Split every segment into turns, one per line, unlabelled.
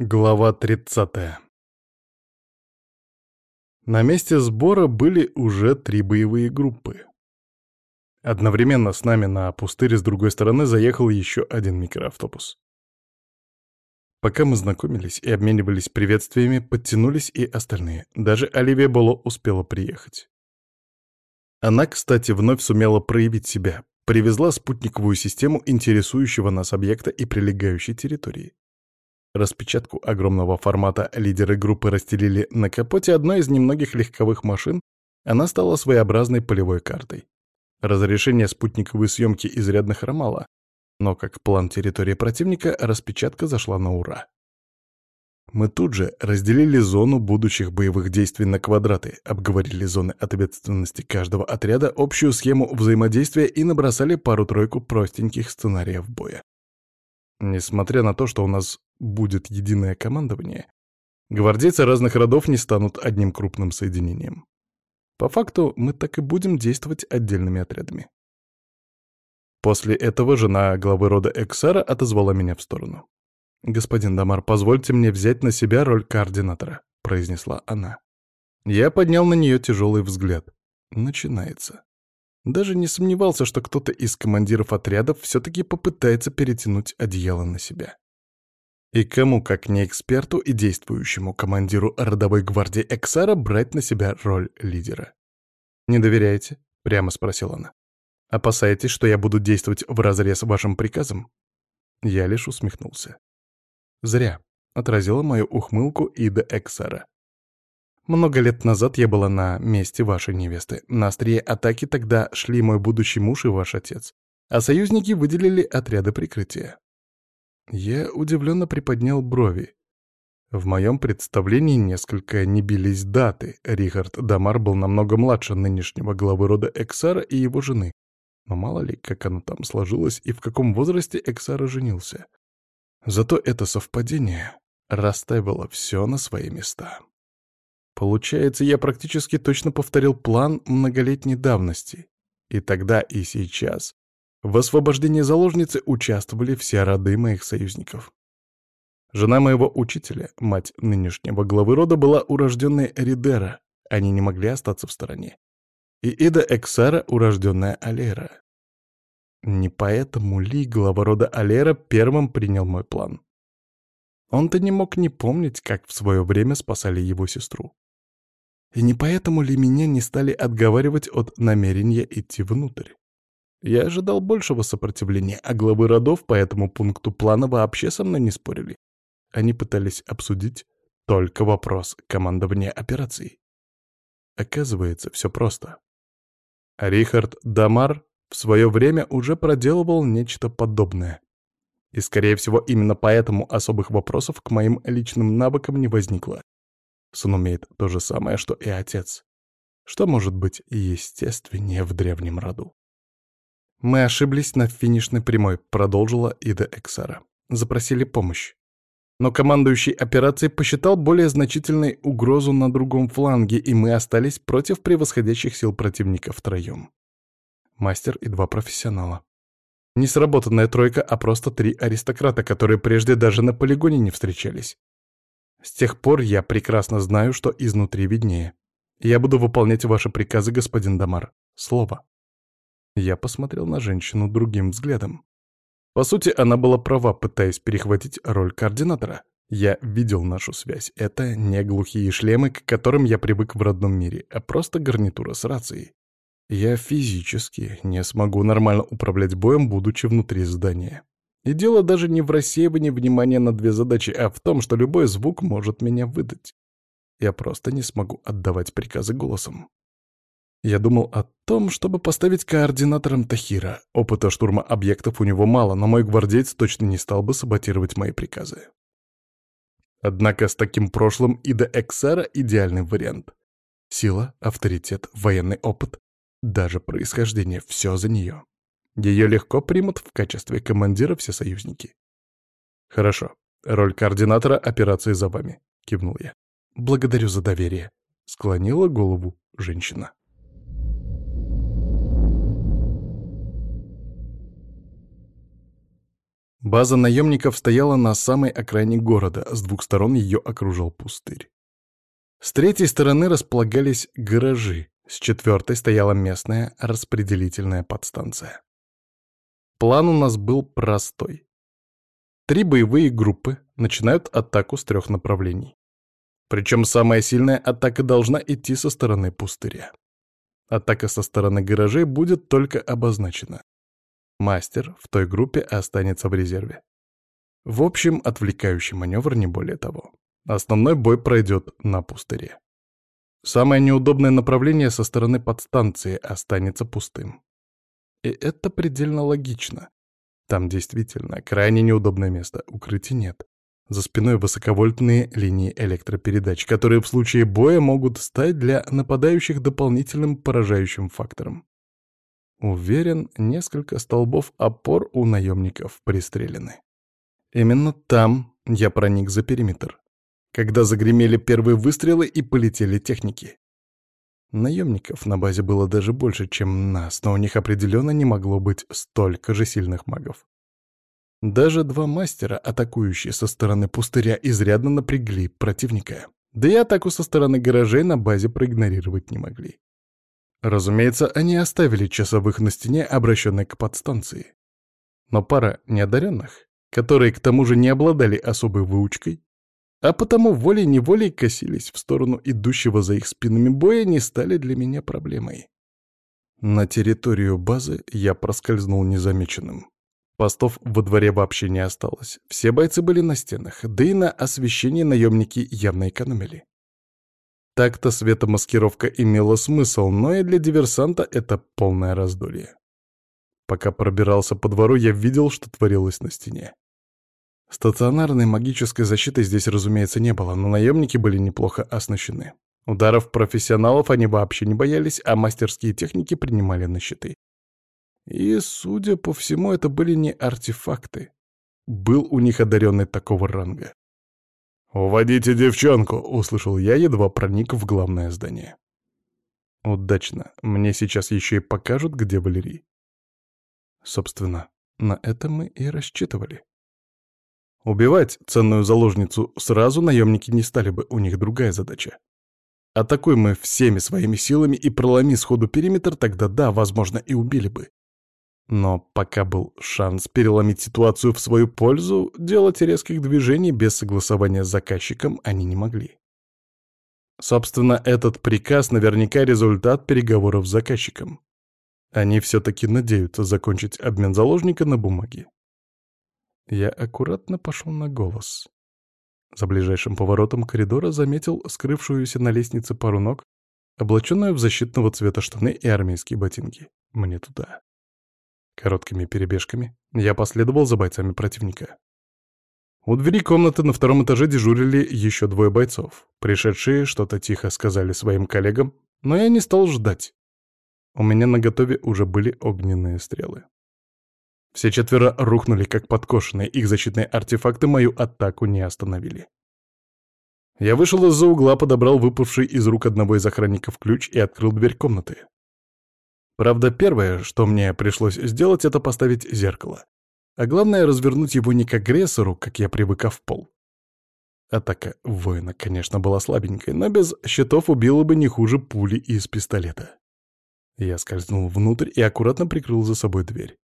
Глава 30. На месте сбора были уже три боевые группы. Одновременно с нами на пустыре с другой стороны заехал еще один микроавтобус. Пока мы знакомились и обменивались приветствиями, подтянулись и остальные. Даже Оливия Боло успела приехать. Она, кстати, вновь сумела проявить себя, привезла спутниковую систему интересующего нас объекта и прилегающей территории. Распечатку огромного формата лидеры группы расстелили на капоте одной из немногих легковых машин, она стала своеобразной полевой картой. Разрешение спутниковой съемки изрядно хромало, но как план территории противника распечатка зашла на ура. Мы тут же разделили зону будущих боевых действий на квадраты, обговорили зоны ответственности каждого отряда, общую схему взаимодействия и набросали пару-тройку простеньких сценариев боя. Несмотря на то, что у нас будет единое командование, гвардейцы разных родов не станут одним крупным соединением. По факту мы так и будем действовать отдельными отрядами. После этого жена главы рода Эксара отозвала меня в сторону. «Господин Дамар, позвольте мне взять на себя роль координатора», — произнесла она. Я поднял на нее тяжелый взгляд. Начинается. Даже не сомневался, что кто-то из командиров отрядов все-таки попытается перетянуть одеяло на себя. И кому, как не эксперту и действующему командиру родовой гвардии Эксара, брать на себя роль лидера? «Не доверяете?» — прямо спросила она. «Опасаетесь, что я буду действовать вразрез вашим приказам?» Я лишь усмехнулся. «Зря», — отразила мою ухмылку Ида Эксара. Много лет назад я была на месте вашей невесты. На острие атаки тогда шли мой будущий муж и ваш отец. А союзники выделили отряды прикрытия. Я удивленно приподнял брови. В моем представлении несколько не бились даты. Рихард Дамар был намного младше нынешнего главы рода Эксара и его жены. Но мало ли, как оно там сложилось и в каком возрасте Эксара женился. Зато это совпадение расставило все на свои места. Получается, я практически точно повторил план многолетней давности. И тогда, и сейчас в освобождении заложницы участвовали все роды моих союзников. Жена моего учителя, мать нынешнего главы рода, была урожденной Ридера, они не могли остаться в стороне. И Ида Эксара, урожденная Алера. Не поэтому ли глава рода Алера первым принял мой план? Он-то не мог не помнить, как в свое время спасали его сестру. И не поэтому ли меня не стали отговаривать от намерения идти внутрь? Я ожидал большего сопротивления, а главы родов по этому пункту плана вообще со мной не спорили. Они пытались обсудить только вопрос командования операцией. Оказывается, все просто. Рихард Дамар в свое время уже проделывал нечто подобное. И, скорее всего, именно поэтому особых вопросов к моим личным навыкам не возникло. Сын умеет то же самое, что и отец. Что может быть естественнее в древнем роду? «Мы ошиблись на финишной прямой», — продолжила Ида Эксара. Запросили помощь. Но командующий операцией посчитал более значительной угрозу на другом фланге, и мы остались против превосходящих сил противника втроем. Мастер и два профессионала. Не сработанная тройка, а просто три аристократа, которые прежде даже на полигоне не встречались. С тех пор я прекрасно знаю, что изнутри виднее. Я буду выполнять ваши приказы, господин Дамар. Слово. Я посмотрел на женщину другим взглядом. По сути, она была права, пытаясь перехватить роль координатора. Я видел нашу связь. Это не глухие шлемы, к которым я привык в родном мире, а просто гарнитура с рацией. Я физически не смогу нормально управлять боем, будучи внутри здания. И дело даже не в рассеивании внимания на две задачи, а в том, что любой звук может меня выдать. Я просто не смогу отдавать приказы голосом. Я думал о том, чтобы поставить координатором Тахира. Опыта штурма объектов у него мало, но мой гвардеец точно не стал бы саботировать мои приказы. Однако с таким прошлым и до Эксара идеальный вариант. Сила, авторитет, военный опыт, даже происхождение — все за нее. Ее легко примут в качестве командира все союзники. «Хорошо. Роль координатора операции за вами», — кивнул я. «Благодарю за доверие», — склонила голову женщина. База наемников стояла на самой окраине города, с двух сторон ее окружал пустырь. С третьей стороны располагались гаражи, с четвертой стояла местная распределительная подстанция. План у нас был простой. Три боевые группы начинают атаку с трех направлений. Причем самая сильная атака должна идти со стороны пустыря. Атака со стороны гаражей будет только обозначена. Мастер в той группе останется в резерве. В общем, отвлекающий маневр не более того. Основной бой пройдет на пустыре. Самое неудобное направление со стороны подстанции останется пустым. И это предельно логично. Там действительно крайне неудобное место, укрытий нет. За спиной высоковольтные линии электропередач, которые в случае боя могут стать для нападающих дополнительным поражающим фактором. Уверен, несколько столбов опор у наемников пристрелены. Именно там я проник за периметр, когда загремели первые выстрелы и полетели техники. Наемников на базе было даже больше, чем нас, но у них определенно не могло быть столько же сильных магов. Даже два мастера, атакующие со стороны пустыря, изрядно напрягли противника. Да и атаку со стороны гаражей на базе проигнорировать не могли. Разумеется, они оставили часовых на стене, обращенной к подстанции. Но пара неодаренных, которые к тому же не обладали особой выучкой, а потому волей-неволей косились в сторону идущего за их спинами боя, не стали для меня проблемой. На территорию базы я проскользнул незамеченным. Постов во дворе вообще не осталось. Все бойцы были на стенах, да и на освещении наемники явно экономили. Так-то светомаскировка имела смысл, но и для диверсанта это полное раздолье. Пока пробирался по двору, я видел, что творилось на стене. Стационарной магической защиты здесь, разумеется, не было, но наемники были неплохо оснащены. Ударов профессионалов они вообще не боялись, а мастерские техники принимали на щиты. И, судя по всему, это были не артефакты. Был у них одаренный такого ранга. «Уводите девчонку!» — услышал я, едва проник в главное здание. Удачно. Мне сейчас еще и покажут, где Валерий. Собственно, на это мы и рассчитывали. Убивать ценную заложницу сразу наемники не стали бы, у них другая задача. Атакуй мы всеми своими силами и проломи сходу периметр, тогда да, возможно, и убили бы. Но пока был шанс переломить ситуацию в свою пользу, делать резких движений без согласования с заказчиком они не могли. Собственно, этот приказ наверняка результат переговоров с заказчиком. Они все-таки надеются закончить обмен заложника на бумаге. Я аккуратно пошел на голос. За ближайшим поворотом коридора заметил скрывшуюся на лестнице пару ног, облаченную в защитного цвета штаны и армейские ботинки. Мне туда. Короткими перебежками я последовал за бойцами противника. У двери комнаты на втором этаже дежурили еще двое бойцов. Пришедшие что-то тихо сказали своим коллегам, но я не стал ждать. У меня на готове уже были огненные стрелы. Все четверо рухнули как подкошенные, их защитные артефакты мою атаку не остановили. Я вышел из-за угла, подобрал выпавший из рук одного из охранников ключ и открыл дверь комнаты. Правда, первое, что мне пришлось сделать, это поставить зеркало. А главное, развернуть его не к агрессору, как я привык, в пол. Атака воина, конечно, была слабенькой, но без щитов убила бы не хуже пули из пистолета. Я скользнул внутрь и аккуратно прикрыл за собой дверь.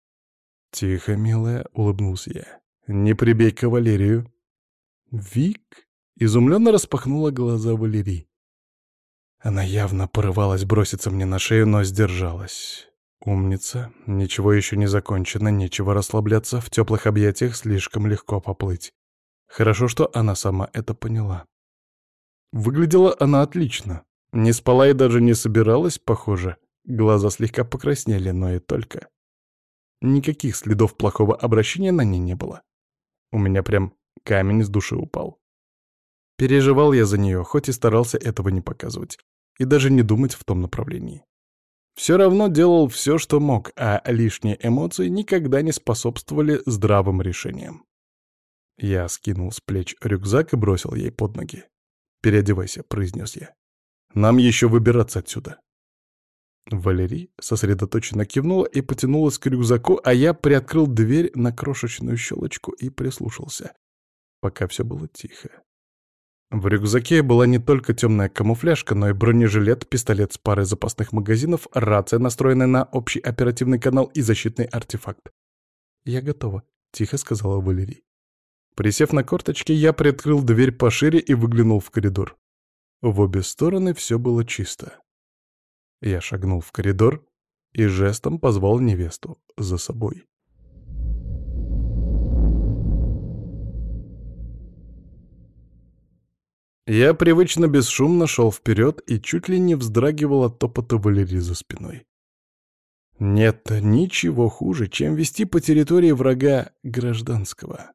«Тихо, милая», — улыбнулся я. «Не прибей кавалерию». «Вик?» — изумленно распахнула глаза Валерий. Она явно порывалась броситься мне на шею, но сдержалась. Умница. Ничего еще не закончено, нечего расслабляться. В теплых объятиях слишком легко поплыть. Хорошо, что она сама это поняла. Выглядела она отлично. Не спала и даже не собиралась, похоже. Глаза слегка покраснели, но и только. Никаких следов плохого обращения на ней не было. У меня прям камень с души упал. Переживал я за нее, хоть и старался этого не показывать и даже не думать в том направлении. Все равно делал все, что мог, а лишние эмоции никогда не способствовали здравым решениям. Я скинул с плеч рюкзак и бросил ей под ноги. «Переодевайся», — произнес я. «Нам еще выбираться отсюда». Валерий сосредоточенно кивнула и потянулась к рюкзаку, а я приоткрыл дверь на крошечную щелочку и прислушался, пока все было тихо. В рюкзаке была не только темная камуфляжка, но и бронежилет, пистолет с парой запасных магазинов, рация, настроенная на общий оперативный канал и защитный артефакт. «Я готова», — тихо сказала Валерий. Присев на корточки, я приоткрыл дверь пошире и выглянул в коридор. В обе стороны все было чисто. Я шагнул в коридор и жестом позвал невесту за собой. Я привычно бесшумно шел вперед и чуть ли не вздрагивал от топота Валерии за спиной. Нет ничего хуже, чем вести по территории врага гражданского.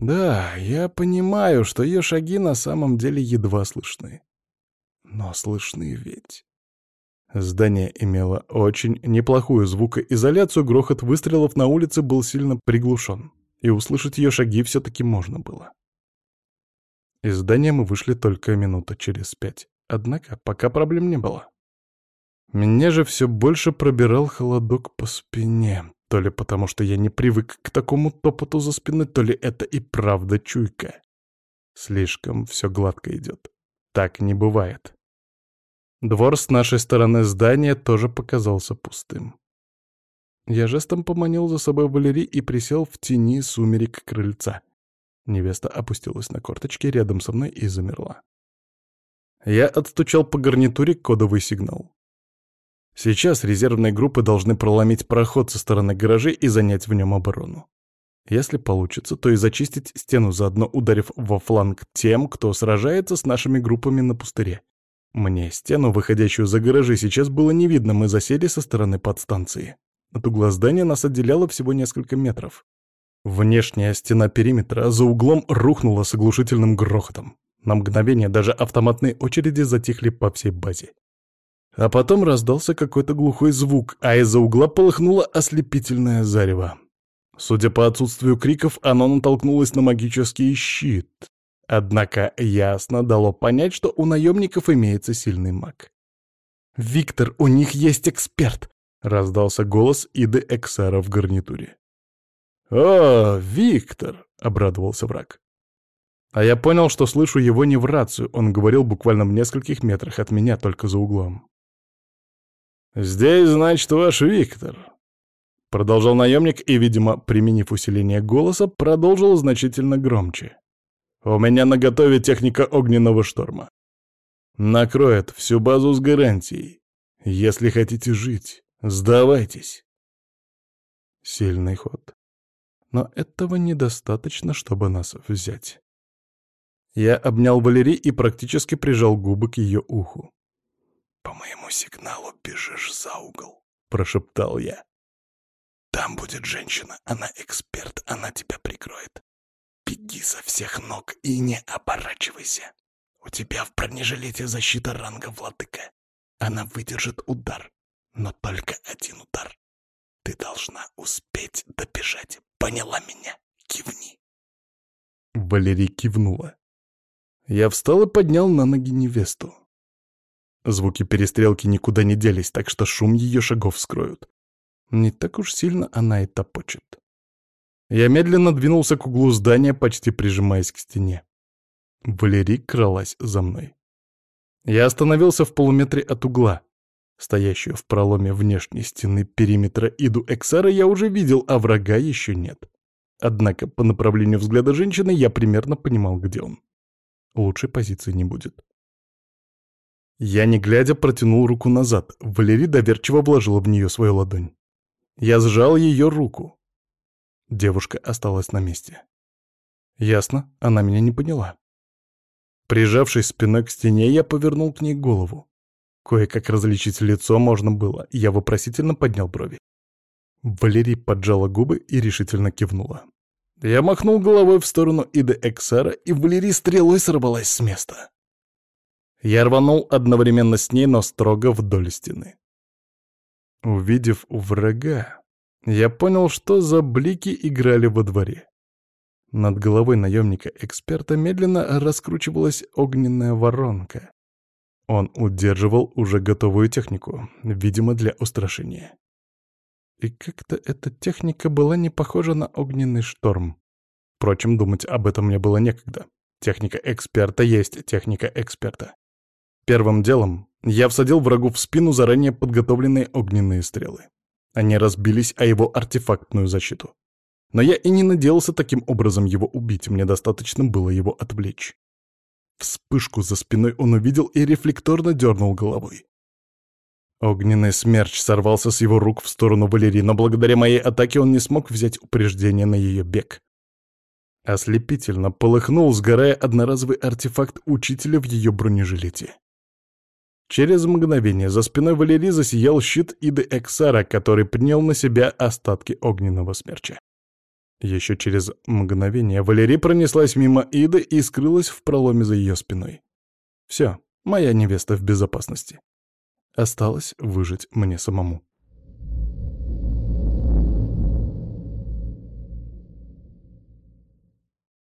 Да, я понимаю, что ее шаги на самом деле едва слышны. Но слышны ведь. Здание имело очень неплохую звукоизоляцию, грохот выстрелов на улице был сильно приглушен, и услышать ее шаги все-таки можно было. Из здания мы вышли только минута через пять, однако пока проблем не было. Меня же все больше пробирал холодок по спине, то ли потому, что я не привык к такому топоту за спиной, то ли это и правда чуйка. Слишком все гладко идет. Так не бывает. Двор с нашей стороны здания тоже показался пустым. Я жестом поманил за собой Валерий и присел в тени сумерек крыльца. Невеста опустилась на корточки рядом со мной и замерла. Я отстучал по гарнитуре кодовый сигнал. Сейчас резервные группы должны проломить проход со стороны гаражей и занять в нем оборону. Если получится, то и зачистить стену, заодно ударив во фланг тем, кто сражается с нашими группами на пустыре. Мне стену, выходящую за гаражи, сейчас было не видно, мы засели со стороны подстанции. От угла здания нас отделяло всего несколько метров. Внешняя стена периметра за углом рухнула с оглушительным грохотом. На мгновение даже автоматные очереди затихли по всей базе. А потом раздался какой-то глухой звук, а из-за угла полыхнуло ослепительное зарево. Судя по отсутствию криков, оно натолкнулось на магический щит. Однако ясно дало понять, что у наемников имеется сильный маг. «Виктор, у них есть эксперт!» — раздался голос Иды Эксара в гарнитуре. «О, Виктор!» — обрадовался враг. А я понял, что слышу его не в рацию, он говорил буквально в нескольких метрах от меня, только за углом. «Здесь, значит, ваш Виктор», — продолжал наемник и, видимо, применив усиление голоса, продолжил значительно громче. «У меня наготове техника огненного шторма. Накроет всю базу с гарантией. Если хотите жить, сдавайтесь». Сильный ход. Но этого недостаточно, чтобы нас взять. Я обнял Валерий и практически прижал губы к ее уху. «По моему сигналу бежишь за угол», — прошептал я. «Там будет женщина, она эксперт, она тебя прикроет. Беги со всех ног и не оборачивайся. У тебя в бронежилете защита ранга владыка. Она выдержит удар, но только один удар. Ты должна успеть добежать. Поняла меня? Кивни. Валерий кивнула. Я встал и поднял на ноги невесту. Звуки перестрелки никуда не делись, так что шум ее шагов скроют. Не так уж сильно она и топочет. Я медленно двинулся к углу здания, почти прижимаясь к стене. Валерий кралась за мной. Я остановился в полуметре от угла. Стоящую в проломе внешней стены периметра Иду Эксара я уже видел, а врага еще нет. Однако по направлению взгляда женщины я примерно понимал, где он. Лучшей позиции не будет. Я, не глядя, протянул руку назад. Валерий доверчиво вложила в нее свою ладонь. Я сжал ее руку. Девушка осталась на месте. Ясно, она меня не поняла. Прижавшись спиной к стене, я повернул к ней голову. Кое-как различить лицо можно было, я вопросительно поднял брови. Валерий поджала губы и решительно кивнула. Я махнул головой в сторону Иды Эксара, и Валерий стрелой сорвалась с места. Я рванул одновременно с ней, но строго вдоль стены. Увидев врага, я понял, что за блики играли во дворе. Над головой наемника-эксперта медленно раскручивалась огненная воронка. Он удерживал уже готовую технику, видимо, для устрашения. И как-то эта техника была не похожа на огненный шторм. Впрочем, думать об этом мне было некогда. Техника эксперта есть техника эксперта. Первым делом я всадил врагу в спину заранее подготовленные огненные стрелы. Они разбились о его артефактную защиту. Но я и не надеялся таким образом его убить, мне достаточно было его отвлечь. Вспышку за спиной он увидел и рефлекторно дернул головой. Огненный смерч сорвался с его рук в сторону Валерии, но благодаря моей атаке он не смог взять упреждение на ее бег. Ослепительно полыхнул, сгорая одноразовый артефакт учителя в ее бронежилете. Через мгновение за спиной Валерии засиял щит Иды Эксара, который принял на себя остатки огненного смерча. Еще через мгновение Валерия пронеслась мимо Иды и скрылась в проломе за ее спиной. Все, моя невеста в безопасности. Осталось выжить мне самому.